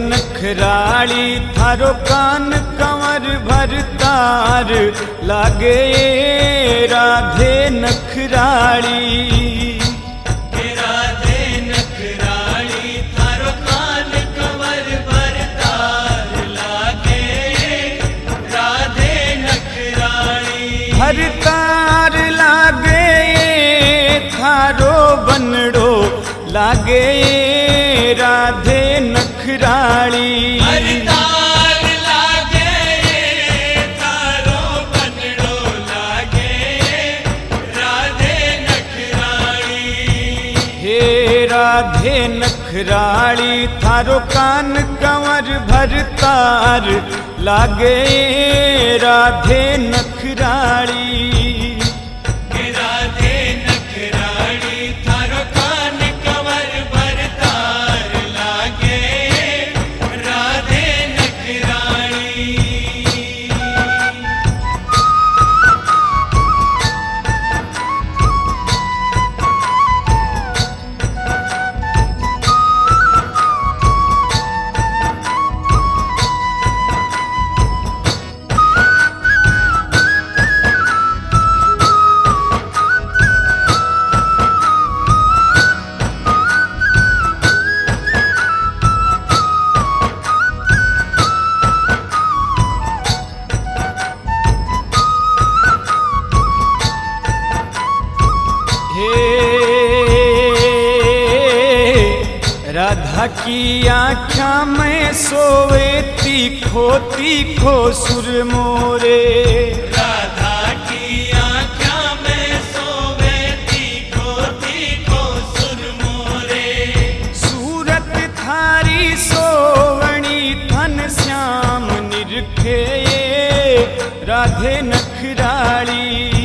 नखराली थारो कान कंवर भरतार लागे राधे नखराली। राधे नखराली थारो कान भरतार लागे राधे नखराली। भरतार लागे थारो बनड़ो। लागे राधे नखराली राधे नखराली थारो कान कंवर भरतार लागे राधे नखराली हे राधा की आँखा में सोवे तीखो तीखो सुर मोरे। राधा की आँखा में सोवे तीखो तीखो सुर मोरे। सूरत थारी सोवणी थन श्याम निरखे राधे नखराली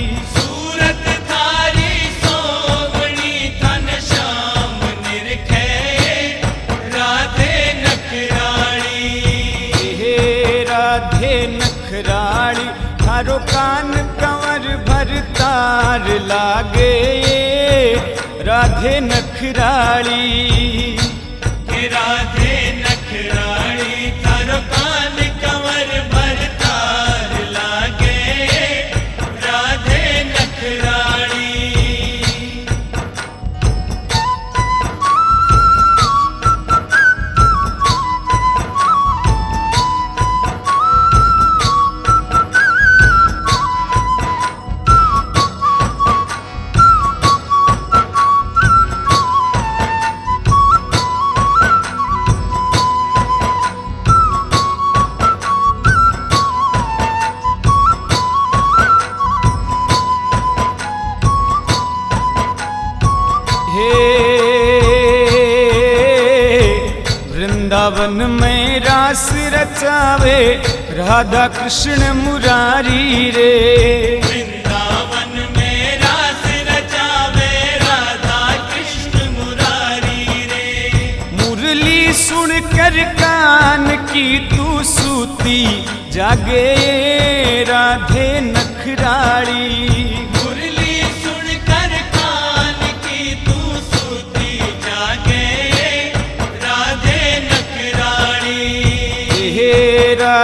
थारो कान कंवर भर तार लागे। राधे नखराली। वृंदावन में रास रचावे राधा कृष्ण मुरारी रे। वृंदावन में रास रचावे राधा कृष्ण मुरारी रे। मुरली सुन कर कान की तू सूती जागे राधे नखराली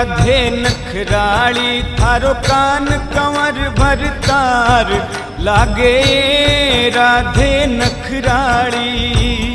राधे नखराली थारो कान कंवर भरतार लागे राधे नखराली।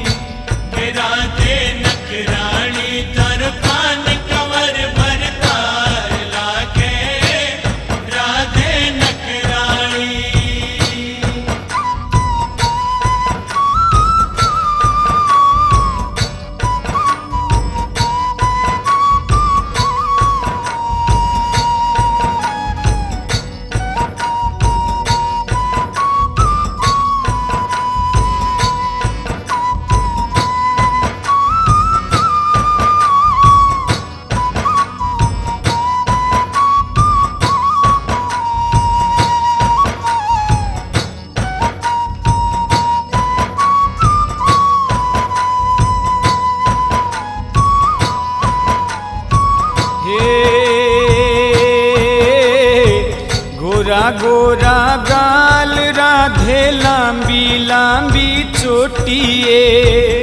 गोरा गाल राधे लांबी लांबी चोटिए।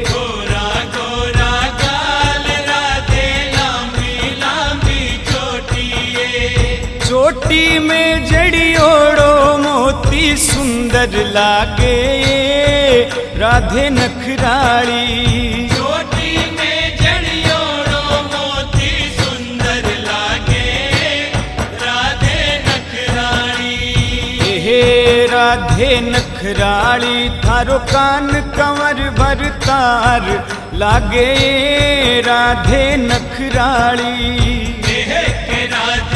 गोरा गोरा गाल राधे चोटी में जड़ी ओड़ो मोती सुंदर लागे। राधे नखराड़ी चोटी काहे नखराली थारो कान कंवर भर तार। लागे राधे नखराली। राधे